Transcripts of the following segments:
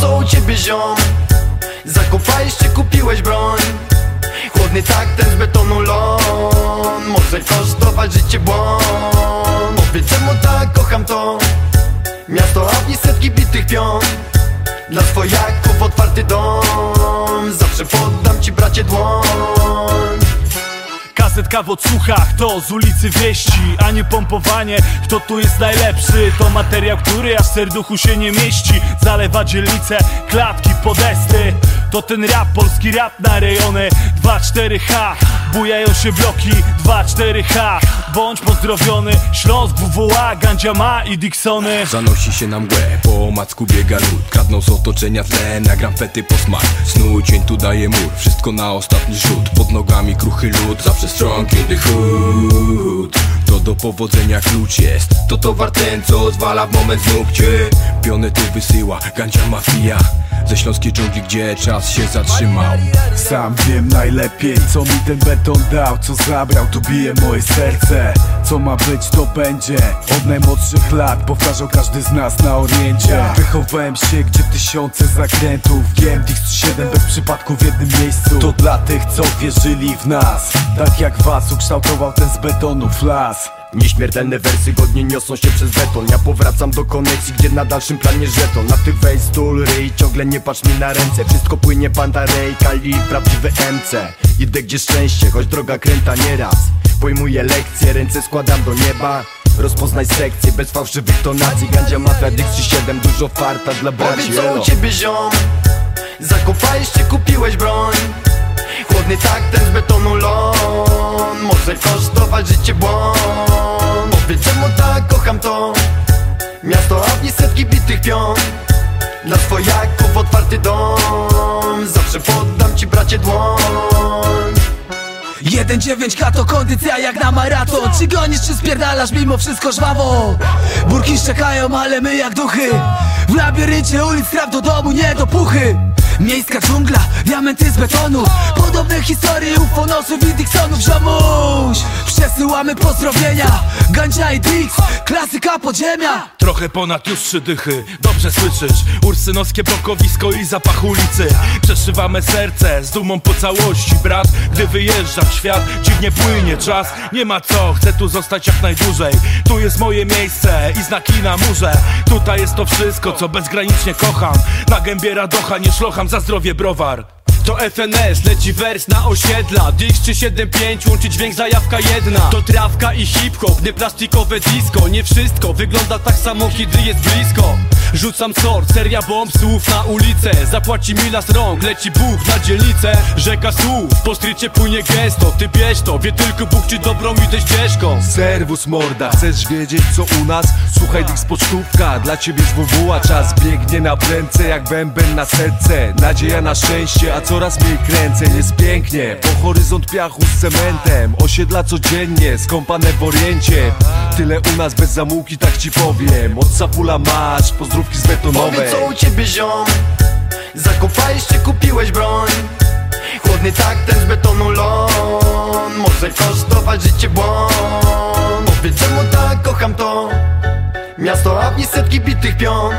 co u ciebie ziom? Zakopałeś czy kupiłeś broń. Chłodny tak ten z betonu ląd Może kosztować życie błąd. Powiedz czemu tak kocham to? Miasto, a w setki bitych pion. Dla swojaków otwarty dom. Zawsze poddam ci bracie dłoń Kazetka w odsłuchach to z ulicy wieści A nie pompowanie, kto tu jest najlepszy? To materiał, który aż w serduchu się nie mieści. Zalewa dzielnice, klatki, podesty. To ten rap, polski rap na rejony. 2-4H, bujają się bloki 2-4H, bądź pozdrowiony. Śląsk, WWA, Gandzia ma i Dixony. Zanosi się na mgłę, po omacku biega lód. Kradną z otoczenia tle, nagram fety po smak. Snu cień tu daje mur, wszystko na ostatni rzut. Pod nogami kruchy lód, zawsze strong in the hood To do powodzenia klucz jest To towar ten, co zwala w moment znów cię Piony tu wysyła, gandzia mafia. Ze śląskiej dżungli, gdzie czas się zatrzymał. Sam wiem najlepiej, co mi ten beton dał Co zabrał, tu bije moje serce. Co ma być, to będzie. Od najmłodszych lat powtarzał każdy z nas na oriencie. Wychowałem się, gdzie tysiące zakrętów. GMD 7 bez przypadku w jednym miejscu. To dla tych, co wierzyli w nas. Tak jak was ukształtował ten z betonu flas Nieśmiertelne wersy godnie niosą się przez beton. Ja powracam do koneksji, gdzie na dalszym planie żeton Na ty weź stul, ryj, ciągle nie patrz mi na ręce. Wszystko płynie pantarej, kali, prawdziwe MC Idę gdzie szczęście, choć droga kręta nieraz. Pojmuję lekcje, ręce składam do nieba. Rozpoznaj sekcję, bez fałszywych tonacji. Gandzia mafia, Dixie 7, dużo farta dla braci. Powiedz co u ciebie ziom? Zakopałeś czy kupiłeś broń Chłodny tak ten z betonu ląd Może kosztować życie błąd. Powiedz czemu tak kocham to? Miasto, a w niej setki bitych pion. Dla swojaków otwarty dom. Zawsze poddam ci bracie dłoń. 1-9K to kondycja jak na maraton. Czy gonisz czy spierdalasz mimo wszystko żwawo? Burki szczekają ale my jak duchy. W labiryncie ulic traf do domu nie do puchy Miejska dżungla, diamenty z betonu. Podobne historie ufonosów i Dixonów Ziomuś, przesyłamy pozdrowienia. Gandzia i Dix, klasyka podziemia Trochę ponad już trzy dychy, dobrze słyszysz. Ursynowskie blokowisko i zapach ulicy. Przeszywamy serce z dumą po całości Brat, gdy wyjeżdżam w świat, dziwnie płynie czas. Nie ma co, chcę tu zostać jak najdłużej. Tu jest moje miejsce i znaki na murze. Tutaj jest to wszystko, co bezgranicznie kocham. Na gębie radocha nie szlocham za zdrowie browar To FNS, leci wers na osiedla. Dix 375, łączy dźwięk zajawka jedna. To trawka i hip-hop, nie plastikowe disco. Nie wszystko wygląda tak samo, kiedy jest blisko Rzucam sort, seria bomb, słów na ulicę. Zapłaci mi las rąk, leci Bóg na dzielnicę. Rzeka słów, po strycie płynie gęsto Ty bierz to, wie tylko Bóg, czy dobrą idę ścieżką Serwus morda, chcesz wiedzieć co u nas? Słuchaj tych pocztówka, dla ciebie z WWA. Czas biegnie na prędce jak bęben na serce Nadzieja na szczęście, a coraz mniej kręcę Jest pięknie, po horyzont piachu z cementem. Osiedla codziennie, skąpane w oriencie. Tyle u nas bez zamułki, tak ci powiem. Od Sapula masz, pozdrówki z betonowej Powiedz co u ciebie ziom. Zakopałeś czy kupiłeś broń. Chłodny tak ten z betonu ląd Może kosztować życie błąd. Powiedz czemu tak kocham to? Miasto, a w setki bitych pion.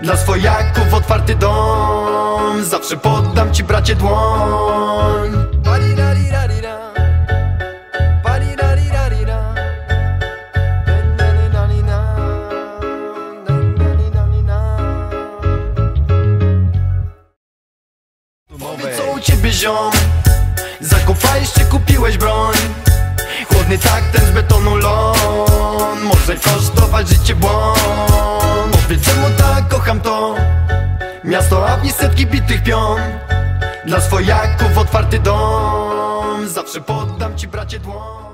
Dla swojaków otwarty dom. Zawsze poddam ci bracie dłoń ziom Zakopałeś czy kupiłeś broń. Chłodny tak ten z betonu ląd Może kosztować życie błąd. Powiedz czemu tak kocham to? Miasto, a w niej setki bitych pion. Dla swojaków otwarty dom. Zawsze poddam ci bracie dłoń